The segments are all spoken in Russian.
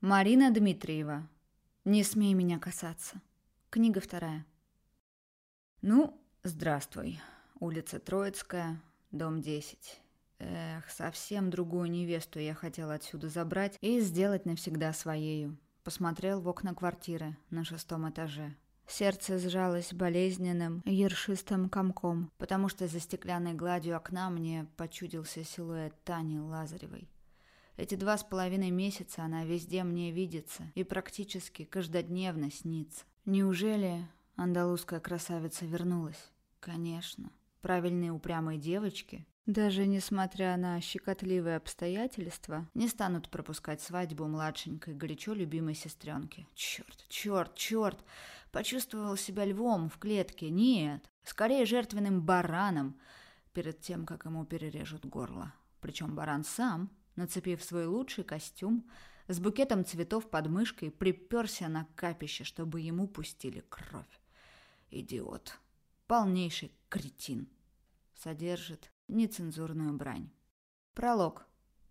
Марина Дмитриева. Не смей меня касаться. Книга вторая. Ну, здравствуй. Улица Троицкая, дом 10. Эх, совсем другую невесту я хотел отсюда забрать и сделать навсегда своею. Посмотрел в окна квартиры на шестом этаже. Сердце сжалось болезненным, ершистым комком, потому что за стеклянной гладью окна мне почудился силуэт Тани Лазаревой. Эти два с половиной месяца она везде мне видится и практически каждодневно снится. Неужели андалузская красавица вернулась? Конечно. Правильные упрямые девочки, даже несмотря на щекотливые обстоятельства, не станут пропускать свадьбу младшенькой, горячо любимой сестренки. Черт, черт, черт! Почувствовал себя львом в клетке. Нет, скорее жертвенным бараном, перед тем, как ему перережут горло. Причем баран сам нацепив свой лучший костюм, с букетом цветов под мышкой, приперся на капище, чтобы ему пустили кровь. Идиот. Полнейший кретин. Содержит нецензурную брань. Пролог.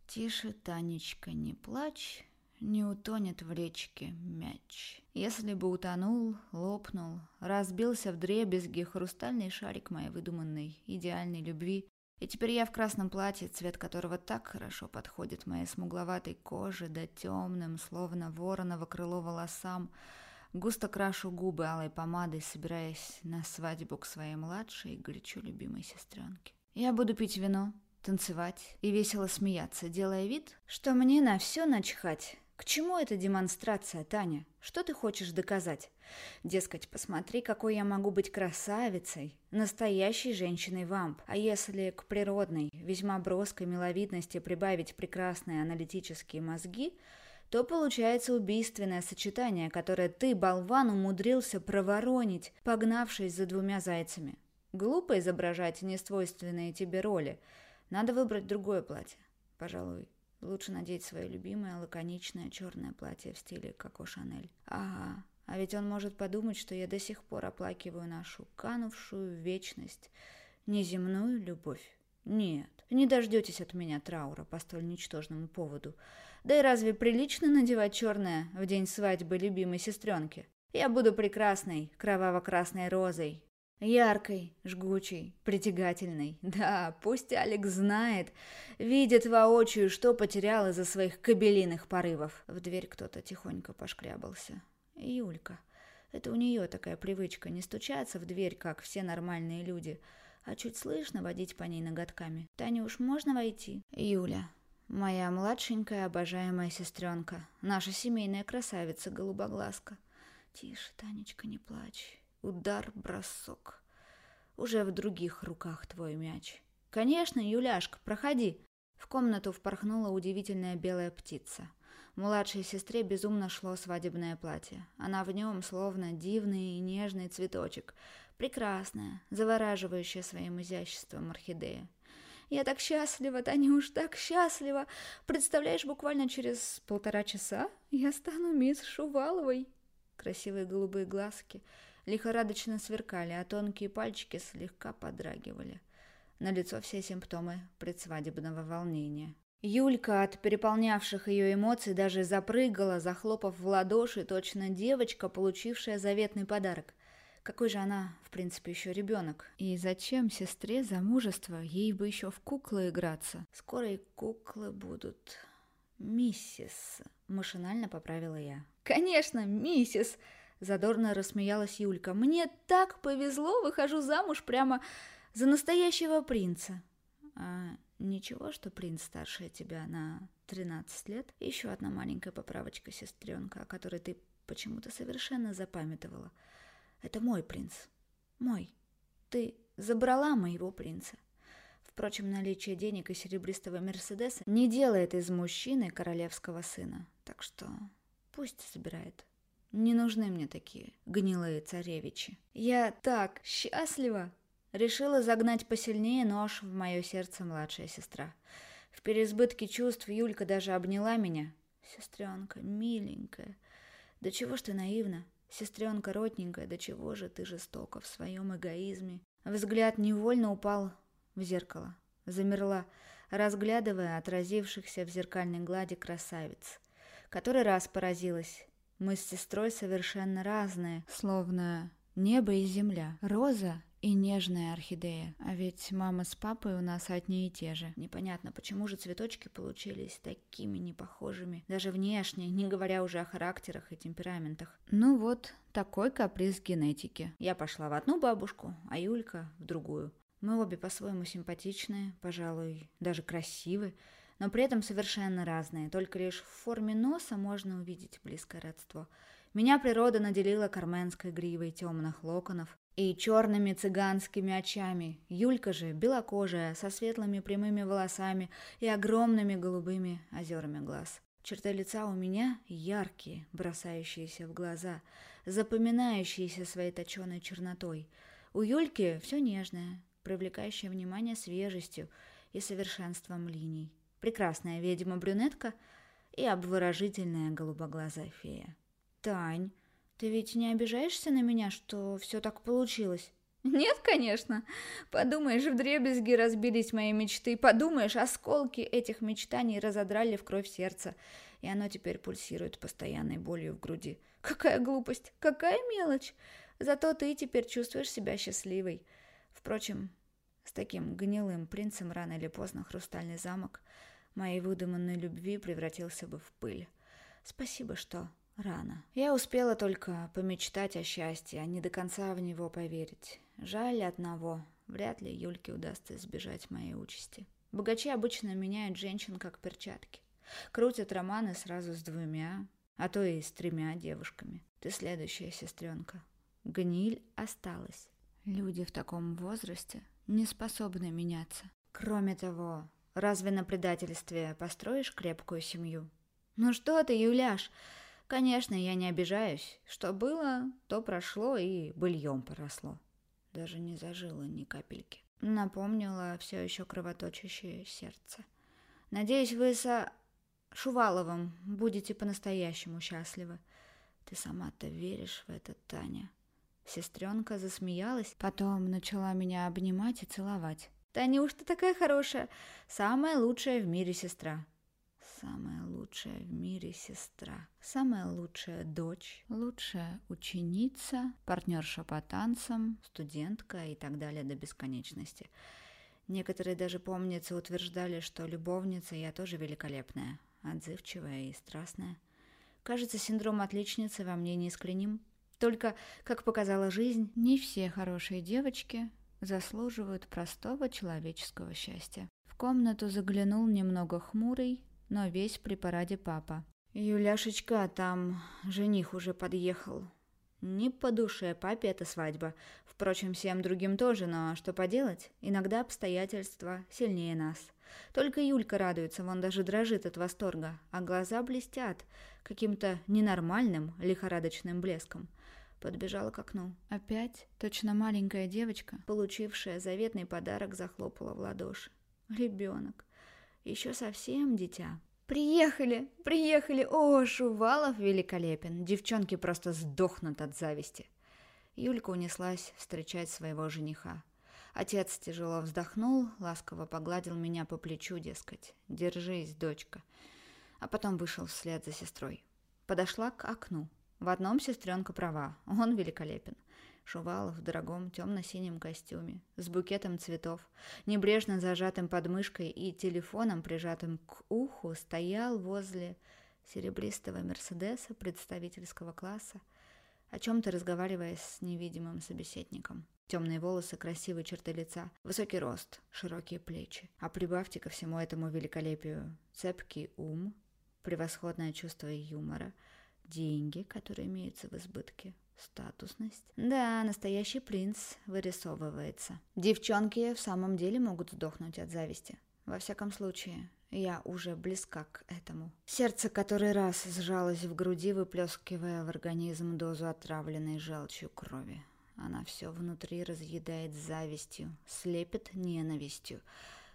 Тише, Танечка, не плачь, не утонет в речке мяч. Если бы утонул, лопнул, разбился в дребезги хрустальный шарик моей выдуманной идеальной любви, и теперь я в красном платье, цвет которого так хорошо подходит моей смугловатой коже, да темным, словно вороново крыло волосам, густо крашу губы алой помадой, собираясь на свадьбу к своей младшей и горячо любимой сестренке. Я буду пить вино, танцевать и весело смеяться, делая вид, что мне на все начхать. К чему эта демонстрация, Таня? Что ты хочешь доказать? Дескать, посмотри, какой я могу быть красавицей, настоящей женщиной-вамп. А если к природной, весьма броской миловидности прибавить прекрасные аналитические мозги, то получается убийственное сочетание, которое ты, болван, умудрился проворонить, погнавшись за двумя зайцами. Глупо изображать несвойственные тебе роли. Надо выбрать другое платье, пожалуй. Лучше надеть свое любимое лаконичное черное платье в стиле Коко Шанель. Ага, а ведь он может подумать, что я до сих пор оплакиваю нашу канувшую в вечность неземную любовь. Нет, не дождетесь от меня траура по столь ничтожному поводу. Да и разве прилично надевать черное в день свадьбы любимой сестренки? Я буду прекрасной, кроваво-красной розой, Яркой, жгучей, притягательной. Да, пусть Алекс знает, видит воочию, что потерял из-за своих кабелиных порывов. В дверь кто-то тихонько пошкрябался. Юлька. Это у нее такая привычка не стучаться в дверь, как все нормальные люди, а чуть слышно водить по ней ноготками. «Таня, уж можно войти?» «Юля, моя младшенькая обожаемая сестренка, наша семейная красавица голубоглазка». «Тише, Танечка, не плачь. Удар, бросок. Уже в других руках твой мяч. Конечно, Юляшка, проходи. В комнату впорхнула удивительная белая птица. Младшей сестре безумно шло свадебное платье. Она в нем словно дивный и нежный цветочек. Прекрасная, завораживающая своим изяществом орхидея. Я так счастлива, Танюш, так счастлива. Представляешь, буквально через полтора часа я стану мисс Шуваловой. Красивые голубые глазки — лихорадочно сверкали, а тонкие пальчики слегка подрагивали. На лицо все симптомы предсвадебного волнения. Юлька от переполнявших ее эмоций даже запрыгала, захлопав в ладоши, точно девочка, получившая заветный подарок. Какой же она, в принципе, еще ребенок? И зачем сестре замужество? Ей бы еще в куклы играться. Скоро и куклы будут. Миссис, машинально поправила я. Конечно, миссис, Задорно рассмеялась Юлька. «Мне так повезло, выхожу замуж прямо за настоящего принца». «А ничего, что принц старше тебя на 13 лет?» Еще одна маленькая поправочка, сестренка, о которой ты почему-то совершенно запамятовала. «Это мой принц. Мой. Ты забрала моего принца». Впрочем, наличие денег и серебристого Мерседеса не делает из мужчины королевского сына. Так что пусть забирает. Не нужны мне такие гнилые царевичи. Я так счастлива! Решила загнать посильнее нож в мое сердце младшая сестра. В переизбытке чувств Юлька даже обняла меня. Сестренка, миленькая, да чего ж ты наивна? Сестренка ротненькая, да чего же ты жестока в своем эгоизме? Взгляд невольно упал в зеркало. Замерла, разглядывая отразившихся в зеркальной глади красавиц. Который раз поразилась. Мы с сестрой совершенно разные, словно небо и земля. Роза и нежная орхидея. А ведь мама с папой у нас одни и те же. Непонятно, почему же цветочки получились такими непохожими, даже внешне, не говоря уже о характерах и темпераментах. Ну вот, такой каприз генетики. Я пошла в одну бабушку, а Юлька в другую. Мы обе по-своему симпатичные, пожалуй, даже красивые, но при этом совершенно разные. Только лишь в форме носа можно увидеть близкое родство. Меня природа наделила карменской гривой темных локонов, и черными цыганскими очами. Юлька же белокожая, со светлыми прямыми волосами и огромными голубыми озерами глаз. Черты лица у меня яркие, бросающиеся в глаза, запоминающиеся своей точеной чернотой. У Юльки все нежное, привлекающее внимание свежестью и совершенством линий. Прекрасная ведьма-брюнетка и обворожительная голубоглазая фея. «Тань, ты ведь не обижаешься на меня, что все так получилось? Нет, конечно. Подумаешь, в дребезги разбились мои мечты. Подумаешь, осколки этих мечтаний разодрали в кровь сердца. И оно теперь пульсирует постоянной болью в груди. Какая глупость, какая мелочь. Зато ты теперь чувствуешь себя счастливой. Впрочем, с таким гнилым принцем рано или поздно хрустальный замок моей выдуманной любви превратился бы в пыль. Спасибо, что Рано. Я успела только помечтать о счастье, а не до конца в него поверить. Жаль одного. Вряд ли Юльке удастся избежать моей участи. Богачи обычно меняют женщин как перчатки. Крутят романы сразу с двумя, а то и с тремя девушками. Ты следующая сестренка. Гниль осталась. Люди в таком возрасте не способны меняться. Кроме того, разве на предательстве построишь крепкую семью? Ну что ты, Юляш, Конечно, я не обижаюсь. Что было, то прошло и быльем поросло. Даже не зажило ни капельки. Напомнила все еще кровоточащее сердце. Надеюсь, вы со Шуваловым будете по-настоящему счастливы. Ты сама-то веришь в это, Таня? Сестренка засмеялась, потом начала меня обнимать и целовать. Да неужто такая хорошая? Самая лучшая в мире сестра самая лучшая в мире сестра, самая лучшая дочь, лучшая ученица, партнерша по танцам, студентка и так далее до бесконечности. Некоторые даже, помнится, утверждали, что любовница я тоже великолепная, отзывчивая и страстная. Кажется, синдром отличницы во мне не искореним. Только, как показала жизнь, не все хорошие девочки заслуживают простого человеческого счастья. В комнату заглянул немного хмурый, но весь при параде папа. «Юляшечка, там жених уже подъехал». Не по душе папе эта свадьба. Впрочем, всем другим тоже, но что поделать? Иногда обстоятельства сильнее нас. Только Юлька радуется, вон даже дрожит от восторга, а глаза блестят каким-то ненормальным лихорадочным блеском. Подбежала к окну. Опять точно маленькая девочка, получившая заветный подарок, захлопала в ладоши. Ребенок. Еще совсем дитя. «Приехали! Приехали! О, Шувалов великолепен! Девчонки просто сдохнут от зависти!» Юлька унеслась встречать своего жениха. Отец тяжело вздохнул, ласково погладил меня по плечу, дескать, «Держись, дочка!» А потом вышел вслед за сестрой. Подошла к окну. В одном сестренка права, он великолепен. Шувалов в дорогом темно-синем костюме, с букетом цветов, небрежно зажатым подмышкой и телефоном, прижатым к уху, стоял возле серебристого Мерседеса представительского класса, о чем-то разговаривая с невидимым собеседником. Темные волосы, красивые черты лица, высокий рост, широкие плечи. А прибавьте ко всему этому великолепию цепкий ум, превосходное чувство юмора, деньги, которые имеются в избытке, Статусность. Да, настоящий принц вырисовывается. Девчонки в самом деле могут сдохнуть от зависти. Во всяком случае, я уже близка к этому. Сердце который раз сжалось в груди, выплескивая в организм дозу отравленной желчью крови. Она все внутри разъедает завистью, слепит ненавистью,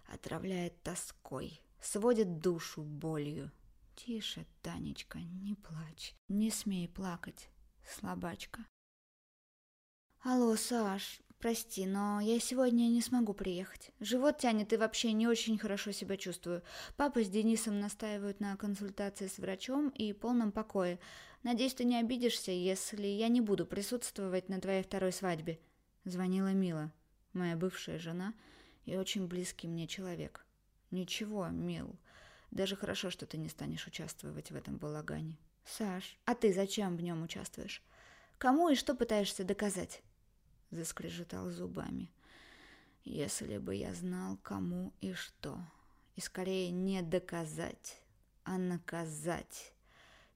отравляет тоской, сводит душу болью. Тише, Танечка, не плачь, не смей плакать слабачка. «Алло, Саш, Прости, но я сегодня не смогу приехать. Живот тянет и вообще не очень хорошо себя чувствую. Папа с Денисом настаивают на консультации с врачом и полном покое. Надеюсь, ты не обидишься, если я не буду присутствовать на твоей второй свадьбе. Звонила Мила, моя бывшая жена и очень близкий мне человек. Ничего, Мил, даже хорошо, что ты не станешь участвовать в этом балагане. Саш, а ты зачем в нем участвуешь? Кому и что пытаешься доказать? Заскрежетал зубами. Если бы я знал, кому и что. И скорее не доказать, а наказать.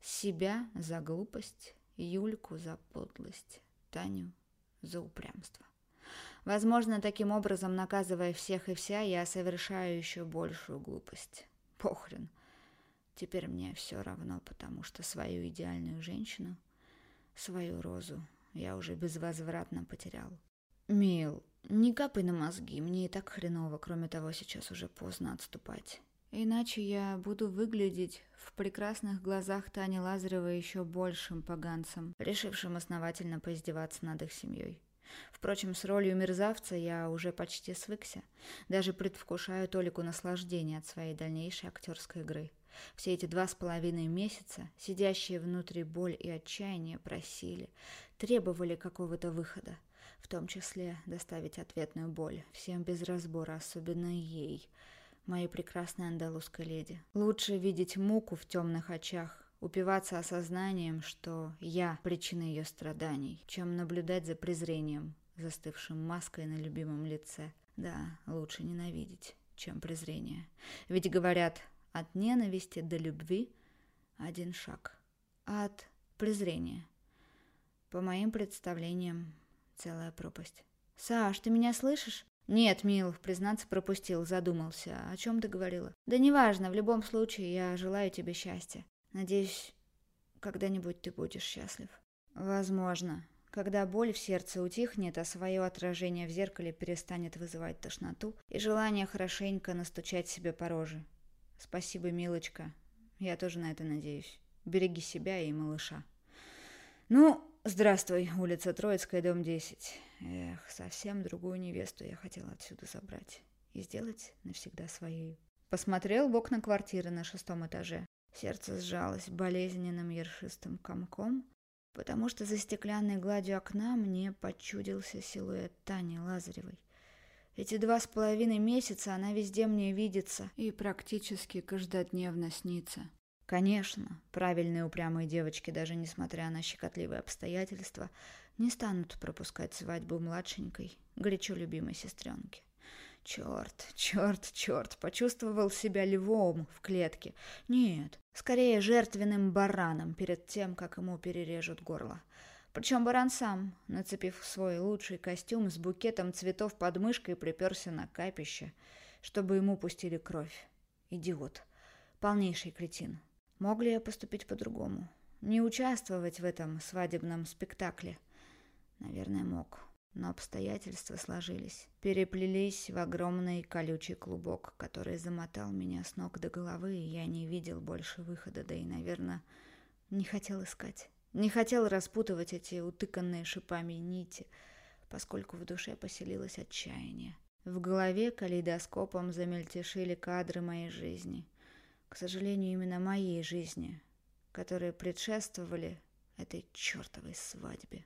Себя за глупость, Юльку за подлость, Таню за упрямство. Возможно, таким образом, наказывая всех и вся, я совершаю еще большую глупость. Похрен. Теперь мне все равно, потому что свою идеальную женщину, свою розу я уже безвозвратно потерял. Мил, не капай на мозги, мне и так хреново, кроме того, сейчас уже поздно отступать. Иначе я буду выглядеть в прекрасных глазах Тани Лазаревой еще большим поганцем, решившим основательно поиздеваться над их семьей. Впрочем, с ролью мерзавца я уже почти свыкся. Даже предвкушаю толику наслаждения от своей дальнейшей актерской игры. Все эти два с половиной месяца, сидящие внутри боль и отчаяние, просили, требовали какого-то выхода, в том числе доставить ответную боль, всем без разбора, особенно ей, моей прекрасной андалузской леди. Лучше видеть муку в темных очах, упиваться осознанием, что я причина ее страданий, чем наблюдать за презрением, застывшим маской на любимом лице. Да, лучше ненавидеть, чем презрение. Ведь говорят, от ненависти до любви один шаг, а от презрения, по моим представлениям, целая пропасть. «Саш, ты меня слышишь?» «Нет, Мил, признаться, пропустил, задумался. О чем ты говорила?» «Да неважно, в любом случае, я желаю тебе счастья. Надеюсь, когда-нибудь ты будешь счастлив. Возможно, когда боль в сердце утихнет, а свое отражение в зеркале перестанет вызывать тошноту и желание хорошенько настучать себе по роже. Спасибо, милочка. Я тоже на это надеюсь. Береги себя и малыша. Ну, здравствуй, улица Троицкая, дом 10. Эх, совсем другую невесту я хотела отсюда забрать и сделать навсегда своей. Посмотрел в окна квартиры на шестом этаже. Сердце сжалось болезненным ершистым комком, потому что за стеклянной гладью окна мне почудился силуэт Тани Лазаревой. Эти два с половиной месяца она везде мне видится и практически каждодневно снится. Конечно, правильные упрямые девочки, даже несмотря на щекотливые обстоятельства, не станут пропускать свадьбу младшенькой, горячо любимой сестренки. Черт, черт, черт, почувствовал себя львом в клетке. Нет, скорее жертвенным бараном перед тем, как ему перережут горло. Причем баран сам, нацепив свой лучший костюм с букетом цветов под мышкой, приперся на капище, чтобы ему пустили кровь. Идиот. Полнейший кретин. Мог ли я поступить по-другому? Не участвовать в этом свадебном спектакле? Наверное, мог но обстоятельства сложились, переплелись в огромный колючий клубок, который замотал меня с ног до головы, и я не видел больше выхода, да и, наверное, не хотел искать. Не хотел распутывать эти утыканные шипами нити, поскольку в душе поселилось отчаяние. В голове калейдоскопом замельтешили кадры моей жизни. К сожалению, именно моей жизни, которые предшествовали этой чертовой свадьбе.